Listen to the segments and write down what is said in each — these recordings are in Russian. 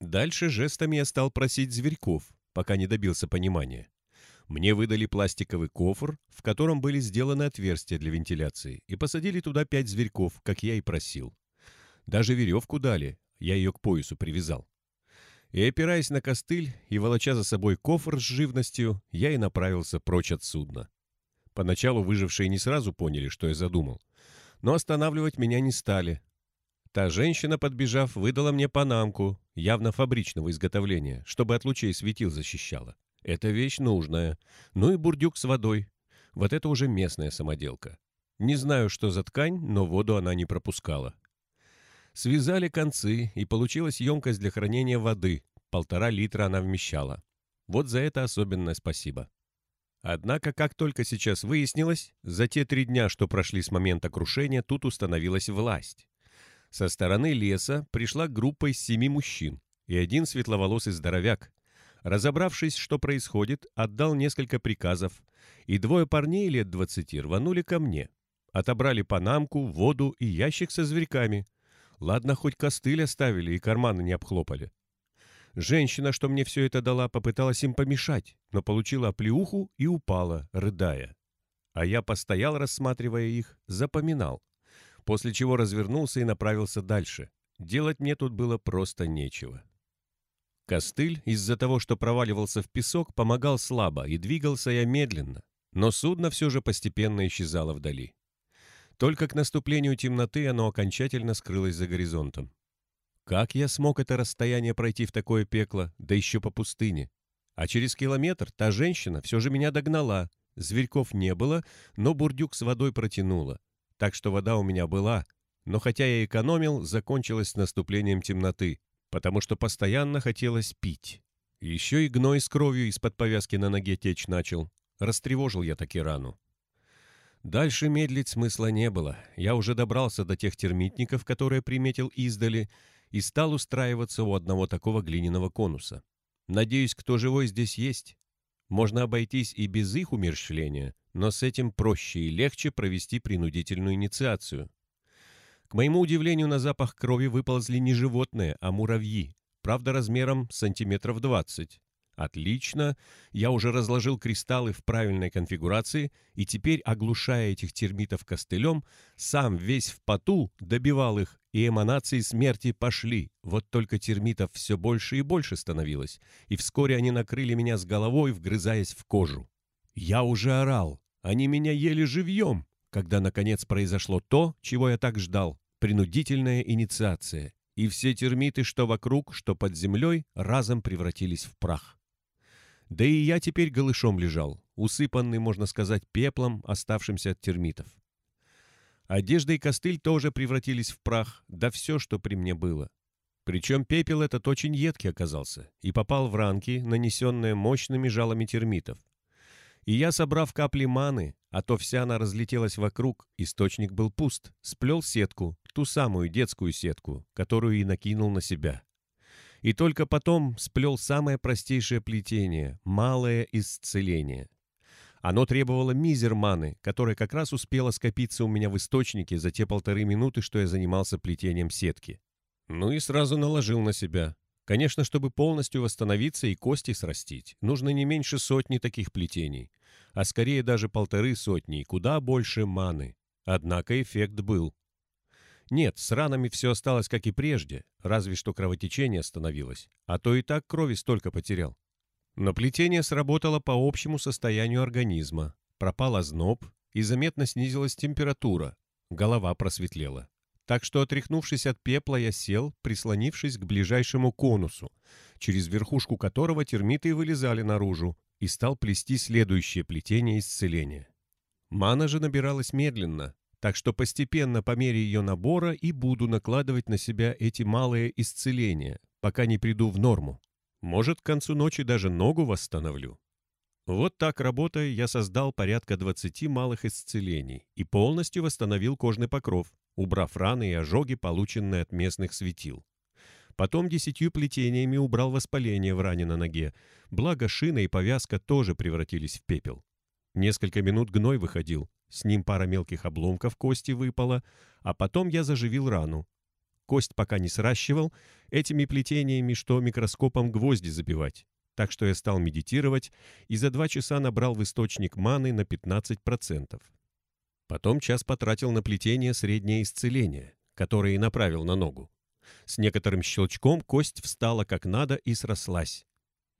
Дальше жестами я стал просить зверьков, пока не добился понимания. Мне выдали пластиковый кофр, в котором были сделаны отверстия для вентиляции, и посадили туда пять зверьков, как я и просил. Даже веревку дали, я ее к поясу привязал. И, опираясь на костыль и волоча за собой кофр с живностью, я и направился прочь от судна. Поначалу выжившие не сразу поняли, что я задумал. Но останавливать меня не стали. Та женщина, подбежав, выдала мне панамку, явно фабричного изготовления, чтобы от лучей светил защищала. Это вещь нужная. Ну и бурдюк с водой. Вот это уже местная самоделка. Не знаю, что за ткань, но воду она не пропускала. Связали концы, и получилась емкость для хранения воды. Полтора литра она вмещала. Вот за это особенное спасибо. Однако, как только сейчас выяснилось, за те три дня, что прошли с момента крушения, тут установилась власть. Со стороны леса пришла группа из семи мужчин и один светловолосый здоровяк. Разобравшись, что происходит, отдал несколько приказов, и двое парней лет двадцати рванули ко мне. Отобрали панамку, воду и ящик со зверьками. Ладно, хоть костыль оставили и карманы не обхлопали. Женщина, что мне все это дала, попыталась им помешать, но получила оплеуху и упала, рыдая. А я постоял, рассматривая их, запоминал. После чего развернулся и направился дальше. Делать мне тут было просто нечего. Костыль, из-за того, что проваливался в песок, помогал слабо, и двигался я медленно, но судно все же постепенно исчезало вдали. Только к наступлению темноты оно окончательно скрылось за горизонтом. Как я смог это расстояние пройти в такое пекло, да еще по пустыне? А через километр та женщина все же меня догнала. Зверьков не было, но бурдюк с водой протянула. Так что вода у меня была. Но хотя я экономил, закончилась с наступлением темноты, потому что постоянно хотелось пить. Еще и гной с кровью из-под повязки на ноге течь начал. Растревожил я таки рану. Дальше медлить смысла не было. Я уже добрался до тех термитников, которые приметил издали, и стал устраиваться у одного такого глиняного конуса. Надеюсь, кто живой здесь есть. Можно обойтись и без их умерщвления, но с этим проще и легче провести принудительную инициацию. К моему удивлению, на запах крови выползли не животные, а муравьи, правда размером сантиметров 20. Отлично, я уже разложил кристаллы в правильной конфигурации и теперь, оглушая этих термитов костылем, сам весь в поту добивал их, и эманации смерти пошли. Вот только термитов все больше и больше становилось, и вскоре они накрыли меня с головой, вгрызаясь в кожу. Я уже орал, они меня ели живьем, когда наконец произошло то, чего я так ждал — принудительная инициация, и все термиты, что вокруг, что под землей, разом превратились в прах. Да и я теперь голышом лежал, усыпанный, можно сказать, пеплом, оставшимся от термитов. Одежда и костыль тоже превратились в прах, да все, что при мне было. Причем пепел этот очень едкий оказался и попал в ранки, нанесенные мощными жалами термитов. И я, собрав капли маны, а то вся она разлетелась вокруг, источник был пуст, сплел сетку, ту самую детскую сетку, которую и накинул на себя и только потом сплел самое простейшее плетение — малое исцеление. Оно требовало мизер маны, которая как раз успела скопиться у меня в источнике за те полторы минуты, что я занимался плетением сетки. Ну и сразу наложил на себя. Конечно, чтобы полностью восстановиться и кости срастить, нужно не меньше сотни таких плетений, а скорее даже полторы сотни, куда больше маны. Однако эффект был. Нет, с ранами все осталось как и прежде, разве что кровотечение остановилось, а то и так крови столько потерял. Но плетение сработало по общему состоянию организма, пропал озноб и заметно снизилась температура, голова просветлела. Так что, отряхнувшись от пепла, я сел, прислонившись к ближайшему конусу, через верхушку которого термиты вылезали наружу, и стал плести следующее плетение исцеления. Мана же набиралась медленно, так что постепенно по мере ее набора и буду накладывать на себя эти малые исцеления, пока не приду в норму. Может, к концу ночи даже ногу восстановлю. Вот так работая, я создал порядка 20 малых исцелений и полностью восстановил кожный покров, убрав раны и ожоги, полученные от местных светил. Потом десятью плетениями убрал воспаление в ране на ноге, благо шина и повязка тоже превратились в пепел. Несколько минут гной выходил, с ним пара мелких обломков кости выпала, а потом я заживил рану. кость пока не сращивал, этими плетениями, что микроскопом гвозди забивать. Так что я стал медитировать и за два часа набрал в источник маны на 15%. Потом час потратил на плетение среднее исцеление, которое и направил на ногу. С некоторым щелчком кость встала как надо и срослась.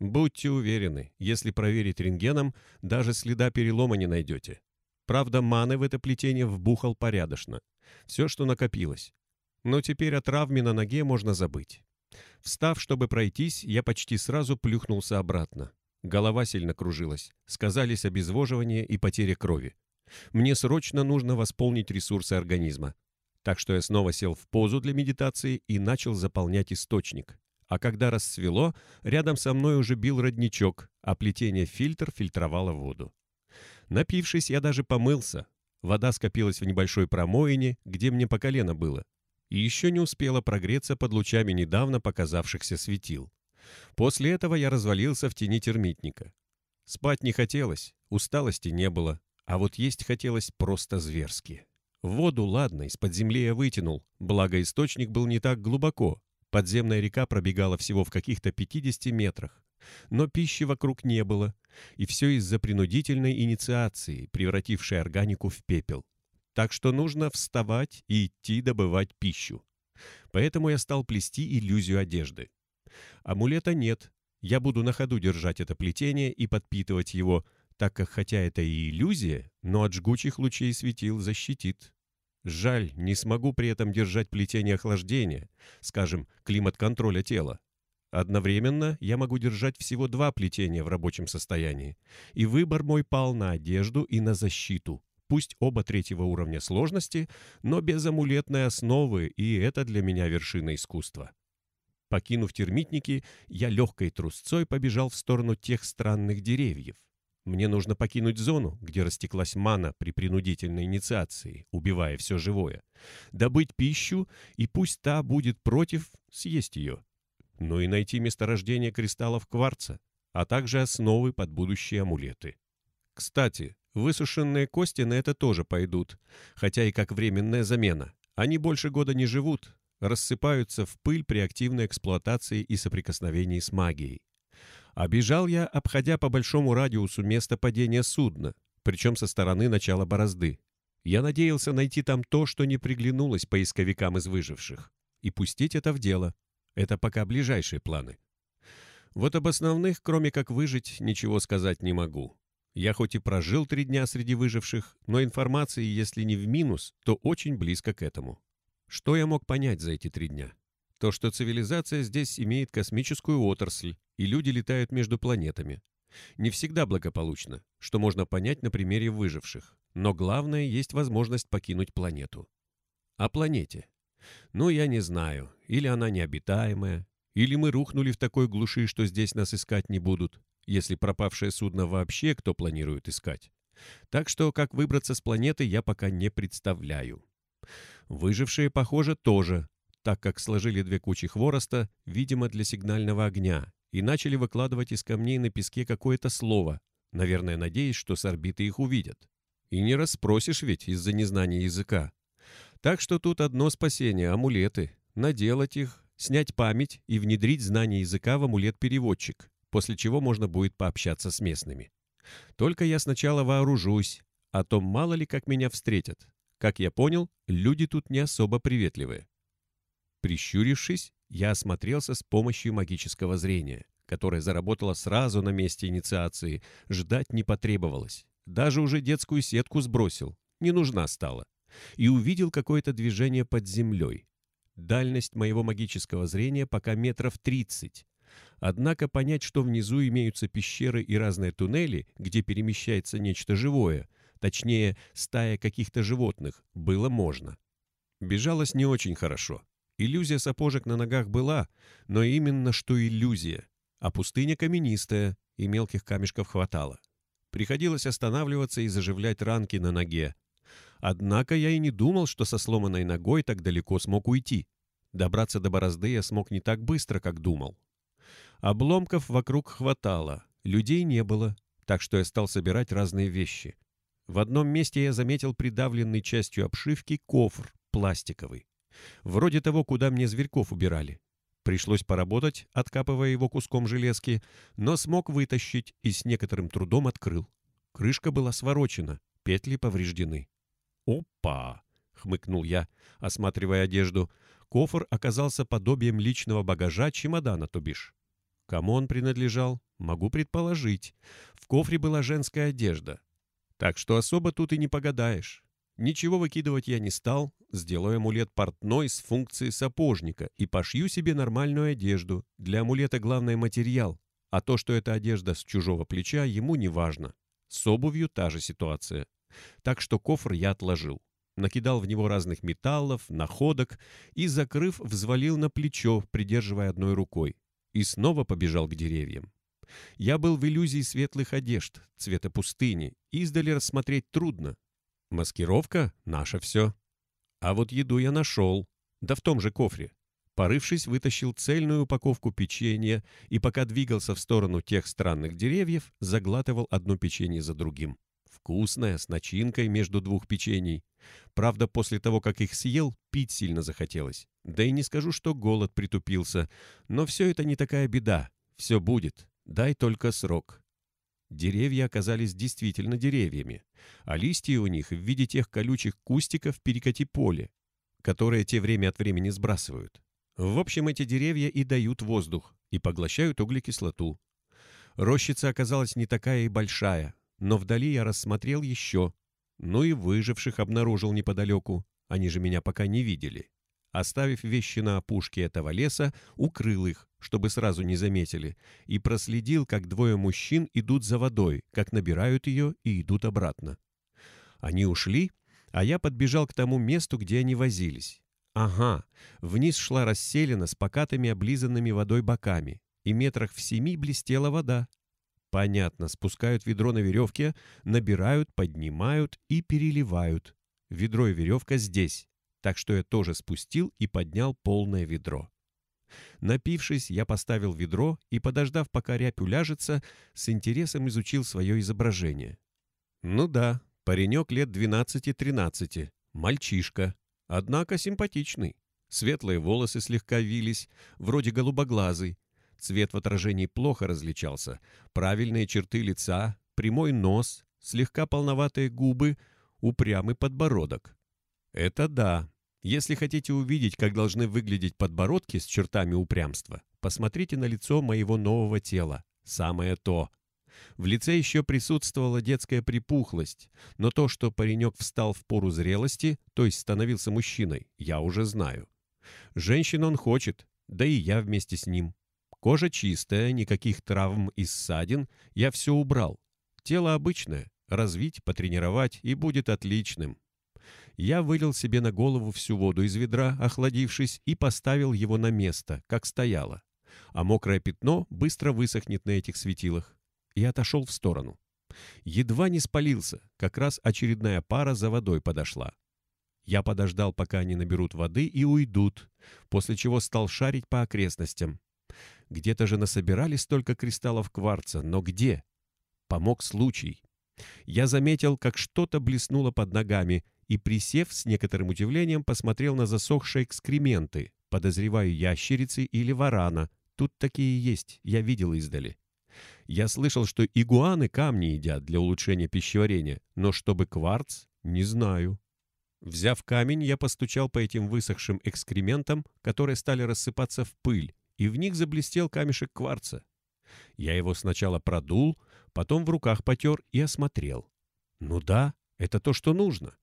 Будьте уверены, если проверить рентгеном, даже следа перелома не найдете. Правда, маны в это плетение вбухал порядочно. Все, что накопилось. Но теперь о травме на ноге можно забыть. Встав, чтобы пройтись, я почти сразу плюхнулся обратно. Голова сильно кружилась. Сказались обезвоживание и потеря крови. Мне срочно нужно восполнить ресурсы организма. Так что я снова сел в позу для медитации и начал заполнять источник. А когда рассвело, рядом со мной уже бил родничок, а плетение-фильтр фильтровало воду. Напившись, я даже помылся. Вода скопилась в небольшой промоине, где мне по колено было. И еще не успела прогреться под лучами недавно показавшихся светил. После этого я развалился в тени термитника. Спать не хотелось, усталости не было, а вот есть хотелось просто зверски. Воду, ладно, из-под земли я вытянул, благо источник был не так глубоко. Подземная река пробегала всего в каких-то 50 метрах. Но пищи вокруг не было, и все из-за принудительной инициации, превратившей органику в пепел. Так что нужно вставать и идти добывать пищу. Поэтому я стал плести иллюзию одежды. Амулета нет, я буду на ходу держать это плетение и подпитывать его – так как хотя это и иллюзия, но от жгучих лучей светил защитит. Жаль, не смогу при этом держать плетение охлаждения, скажем, климат-контроля тела. Одновременно я могу держать всего два плетения в рабочем состоянии, и выбор мой пал на одежду и на защиту. Пусть оба третьего уровня сложности, но без амулетной основы, и это для меня вершина искусства. Покинув термитники, я легкой трусцой побежал в сторону тех странных деревьев. Мне нужно покинуть зону, где растеклась мана при принудительной инициации, убивая все живое, добыть пищу, и пусть та будет против, съесть ее. Ну и найти месторождение кристаллов кварца, а также основы под будущие амулеты. Кстати, высушенные кости на это тоже пойдут, хотя и как временная замена. Они больше года не живут, рассыпаются в пыль при активной эксплуатации и соприкосновении с магией. А бежал я, обходя по большому радиусу место падения судна, причем со стороны начала борозды. Я надеялся найти там то, что не приглянулось поисковикам из выживших, и пустить это в дело. Это пока ближайшие планы. Вот об основных, кроме как выжить, ничего сказать не могу. Я хоть и прожил три дня среди выживших, но информации, если не в минус, то очень близко к этому. Что я мог понять за эти три дня? То, что цивилизация здесь имеет космическую отрасль, и люди летают между планетами. Не всегда благополучно, что можно понять на примере выживших, но главное, есть возможность покинуть планету. О планете. Ну, я не знаю, или она необитаемая, или мы рухнули в такой глуши, что здесь нас искать не будут, если пропавшее судно вообще кто планирует искать. Так что, как выбраться с планеты, я пока не представляю. Выжившие, похоже, тоже, так как сложили две кучи хвороста, видимо, для сигнального огня, и начали выкладывать из камней на песке какое-то слово, наверное, надеясь, что с орбиты их увидят. И не расспросишь ведь из-за незнания языка. Так что тут одно спасение — амулеты. Наделать их, снять память и внедрить знание языка в амулет-переводчик, после чего можно будет пообщаться с местными. Только я сначала вооружусь, а то мало ли как меня встретят. Как я понял, люди тут не особо приветливые. Прищурившись, я осмотрелся с помощью магического зрения, которое заработало сразу на месте инициации, ждать не потребовалось. Даже уже детскую сетку сбросил, не нужна стала. И увидел какое-то движение под землей. Дальность моего магического зрения пока метров тридцать. Однако понять, что внизу имеются пещеры и разные туннели, где перемещается нечто живое, точнее, стая каких-то животных, было можно. Бежалось не очень хорошо. Иллюзия сапожек на ногах была, но именно что иллюзия. А пустыня каменистая, и мелких камешков хватало. Приходилось останавливаться и заживлять ранки на ноге. Однако я и не думал, что со сломанной ногой так далеко смог уйти. Добраться до борозды я смог не так быстро, как думал. Обломков вокруг хватало, людей не было, так что я стал собирать разные вещи. В одном месте я заметил придавленный частью обшивки кофр, пластиковый. Вроде того, куда мне зверьков убирали. Пришлось поработать, откапывая его куском железки, но смог вытащить и с некоторым трудом открыл. Крышка была сворочена, петли повреждены. «Опа!» — хмыкнул я, осматривая одежду. Кофр оказался подобием личного багажа чемодана, то бишь. Кому он принадлежал, могу предположить. В кофре была женская одежда. Так что особо тут и не погадаешь. Ничего выкидывать я не стал, сделаю амулет портной с функцией сапожника и пошью себе нормальную одежду. Для амулета главный материал, а то, что это одежда с чужого плеча, ему не важно. С обувью та же ситуация. Так что кофр я отложил. Накидал в него разных металлов, находок и, закрыв, взвалил на плечо, придерживая одной рукой. И снова побежал к деревьям. Я был в иллюзии светлых одежд, цвета пустыни. Издали рассмотреть трудно. Маскировка — наше все. А вот еду я нашел. Да в том же кофре. Порывшись, вытащил цельную упаковку печенья и, пока двигался в сторону тех странных деревьев, заглатывал одно печенье за другим. Вкусное, с начинкой между двух печений. Правда, после того, как их съел, пить сильно захотелось. Да и не скажу, что голод притупился. Но все это не такая беда. Все будет. Дай только срок. Деревья оказались действительно деревьями, а листья у них в виде тех колючих кустиков перекати поле, которые те время от времени сбрасывают. В общем, эти деревья и дают воздух, и поглощают углекислоту. Рощица оказалась не такая и большая, но вдали я рассмотрел еще. Ну и выживших обнаружил неподалеку, они же меня пока не видели. Оставив вещи на опушке этого леса, укрыл их, чтобы сразу не заметили, и проследил, как двое мужчин идут за водой, как набирают ее и идут обратно. Они ушли, а я подбежал к тому месту, где они возились. Ага, вниз шла расселена с покатыми облизанными водой боками, и метрах в семи блестела вода. Понятно, спускают ведро на веревке, набирают, поднимают и переливают. Ведро и веревка здесь, так что я тоже спустил и поднял полное ведро. Напившись, я поставил ведро и, подождав, пока рябь уляжется, с интересом изучил свое изображение. Ну да, паренек лет 12-13, мальчишка, однако симпатичный. Светлые волосы слегка вились, вроде голубоглазый. Цвет в отражении плохо различался. Правильные черты лица, прямой нос, слегка полноватые губы, упрямый подбородок. Это да. Если хотите увидеть, как должны выглядеть подбородки с чертами упрямства, посмотрите на лицо моего нового тела. Самое то. В лице еще присутствовала детская припухлость, но то, что паренек встал в пору зрелости, то есть становился мужчиной, я уже знаю. Женщин он хочет, да и я вместе с ним. Кожа чистая, никаких травм и ссадин, я все убрал. Тело обычное, развить, потренировать и будет отличным. Я вылил себе на голову всю воду из ведра, охладившись, и поставил его на место, как стояло. А мокрое пятно быстро высохнет на этих светилах. И отошел в сторону. Едва не спалился, как раз очередная пара за водой подошла. Я подождал, пока они наберут воды и уйдут, после чего стал шарить по окрестностям. Где-то же насобирали столько кристаллов кварца, но где? Помог случай. Я заметил, как что-то блеснуло под ногами, и, присев с некоторым удивлением, посмотрел на засохшие экскременты, подозреваю ящерицы или варана. Тут такие есть, я видел издали. Я слышал, что игуаны камни едят для улучшения пищеварения, но чтобы кварц, не знаю. Взяв камень, я постучал по этим высохшим экскрементам, которые стали рассыпаться в пыль, и в них заблестел камешек кварца. Я его сначала продул, потом в руках потер и осмотрел. Ну да, это то, что нужно.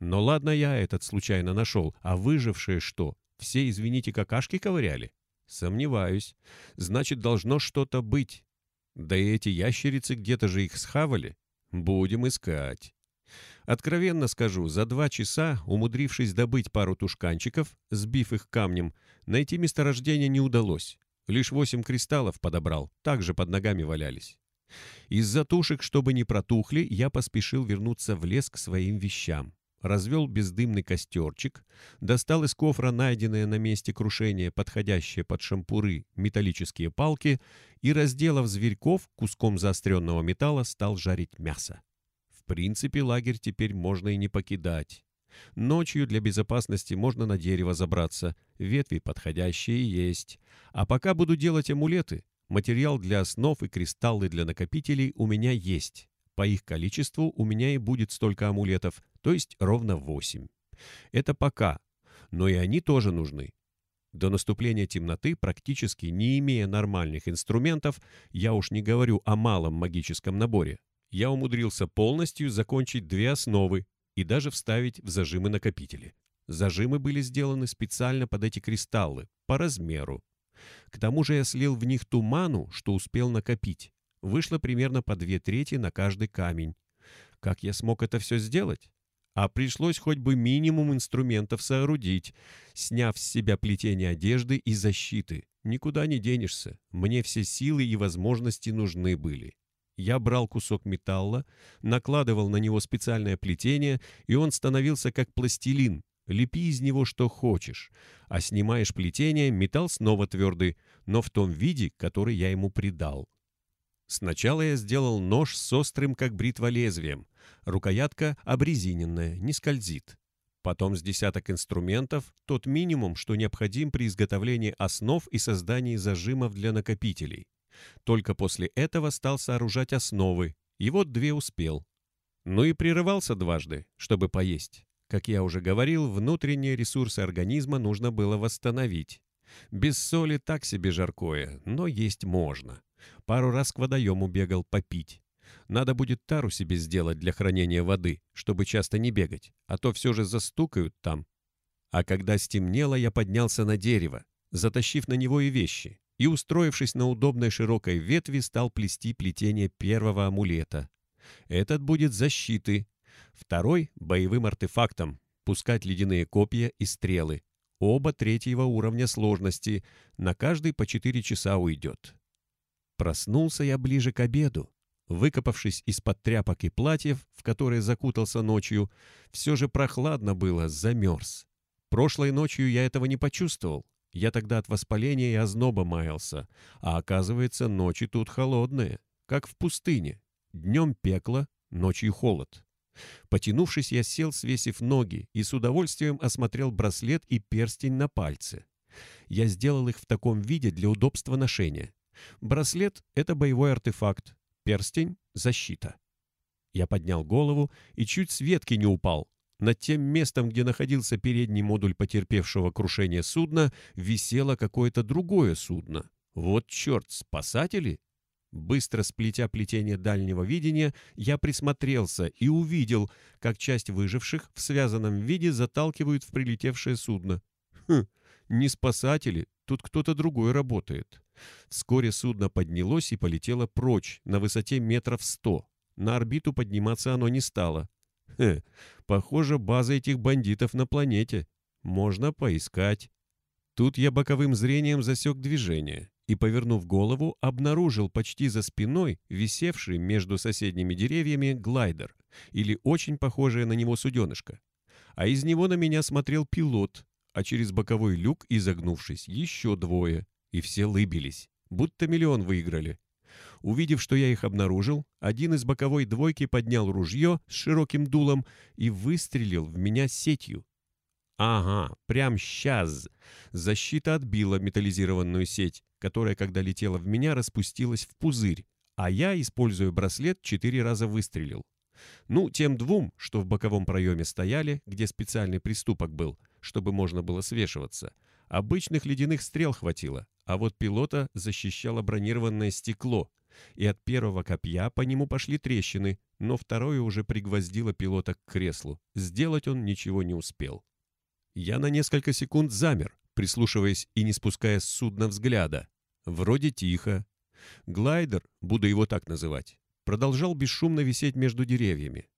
Но ладно я этот случайно нашел, а выжившие что, все, извините, какашки ковыряли? Сомневаюсь. Значит, должно что-то быть. Да и эти ящерицы где-то же их схавали. Будем искать. Откровенно скажу, за два часа, умудрившись добыть пару тушканчиков, сбив их камнем, найти месторождение не удалось. Лишь восемь кристаллов подобрал, также под ногами валялись. Из-за тушек, чтобы не протухли, я поспешил вернуться в лес к своим вещам развел бездымный костерчик, достал из кофра найденные на месте крушения подходящие под шампуры металлические палки и, разделав зверьков куском заостренного металла, стал жарить мясо. В принципе, лагерь теперь можно и не покидать. Ночью для безопасности можно на дерево забраться, ветви подходящие есть. А пока буду делать амулеты, материал для основ и кристаллы для накопителей у меня есть. По их количеству у меня и будет столько амулетов, то есть ровно 8. Это пока, но и они тоже нужны. До наступления темноты, практически не имея нормальных инструментов, я уж не говорю о малом магическом наборе, я умудрился полностью закончить две основы и даже вставить в зажимы накопители. Зажимы были сделаны специально под эти кристаллы, по размеру. К тому же я слил в них ту ману, что успел накопить. Вышло примерно по две трети на каждый камень. Как я смог это все сделать? А пришлось хоть бы минимум инструментов соорудить, сняв с себя плетение одежды и защиты. Никуда не денешься. Мне все силы и возможности нужны были. Я брал кусок металла, накладывал на него специальное плетение, и он становился как пластилин. Лепи из него что хочешь. А снимаешь плетение, металл снова твердый, но в том виде, который я ему придал. Сначала я сделал нож с острым, как бритва, лезвием. Рукоятка обрезиненная, не скользит. Потом с десяток инструментов, тот минимум, что необходим при изготовлении основ и создании зажимов для накопителей. Только после этого стал сооружать основы, и вот две успел. Ну и прерывался дважды, чтобы поесть. Как я уже говорил, внутренние ресурсы организма нужно было восстановить. Без соли так себе жаркое, но есть можно. Пару раз к водоему бегал попить. Надо будет тару себе сделать для хранения воды, чтобы часто не бегать, а то все же застукают там. А когда стемнело, я поднялся на дерево, затащив на него и вещи, и, устроившись на удобной широкой ветви, стал плести плетение первого амулета. Этот будет защиты, второй — боевым артефактом, пускать ледяные копья и стрелы. Оба третьего уровня сложности, на каждый по четыре часа уйдет. Проснулся я ближе к обеду. Выкопавшись из-под тряпок и платьев, в которые закутался ночью, все же прохладно было, замерз. Прошлой ночью я этого не почувствовал. Я тогда от воспаления и озноба маялся. А оказывается, ночи тут холодные, как в пустыне. Днем пекло, ночью холод. Потянувшись, я сел, свесив ноги, и с удовольствием осмотрел браслет и перстень на пальце. Я сделал их в таком виде для удобства ношения. Браслет — это боевой артефакт, перстень — защита. Я поднял голову и чуть с ветки не упал. Над тем местом, где находился передний модуль потерпевшего крушение судна, висело какое-то другое судно. Вот черт, спасатели? Быстро сплетя плетение дальнего видения, я присмотрелся и увидел, как часть выживших в связанном виде заталкивают в прилетевшее судно. Хм, не спасатели, тут кто-то другой работает. Вскоре судно поднялось и полетело прочь, на высоте метров сто. На орбиту подниматься оно не стало. Хе, похоже, база этих бандитов на планете. Можно поискать. Тут я боковым зрением засек движение и, повернув голову, обнаружил почти за спиной висевший между соседними деревьями глайдер или очень похожее на него суденышко. А из него на меня смотрел пилот, а через боковой люк, изогнувшись, еще двое, и все лыбились, будто миллион выиграли. Увидев, что я их обнаружил, один из боковой двойки поднял ружье с широким дулом и выстрелил в меня сетью. Ага, прям сейчас. Защита отбила металлизированную сеть, которая, когда летела в меня, распустилась в пузырь, а я, используя браслет, четыре раза выстрелил. Ну, тем двум, что в боковом проеме стояли, где специальный приступок был, чтобы можно было свешиваться, обычных ледяных стрел хватило, а вот пилота защищало бронированное стекло, и от первого копья по нему пошли трещины, но второе уже пригвоздило пилота к креслу. Сделать он ничего не успел. Я на несколько секунд замер, прислушиваясь и не спуская с судна взгляда. Вроде тихо. Глайдер, буду его так называть, продолжал бесшумно висеть между деревьями.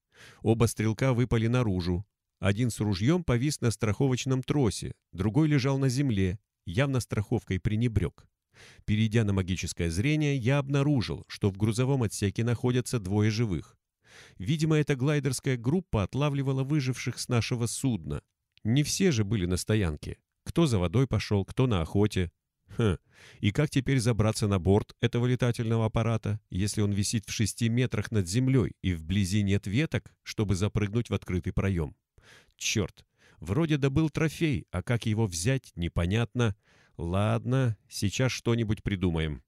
Оба стрелка выпали наружу. Один с ружьем повис на страховочном тросе, другой лежал на земле, явно страховкой пренебрег. Перейдя на магическое зрение, я обнаружил, что в грузовом отсеке находятся двое живых. Видимо, эта глайдерская группа отлавливала выживших с нашего судна. Не все же были на стоянке. Кто за водой пошел, кто на охоте. Хм, и как теперь забраться на борт этого летательного аппарата, если он висит в шести метрах над землей и вблизи нет веток, чтобы запрыгнуть в открытый проем? Черт, вроде добыл трофей, а как его взять, непонятно. Ладно, сейчас что-нибудь придумаем.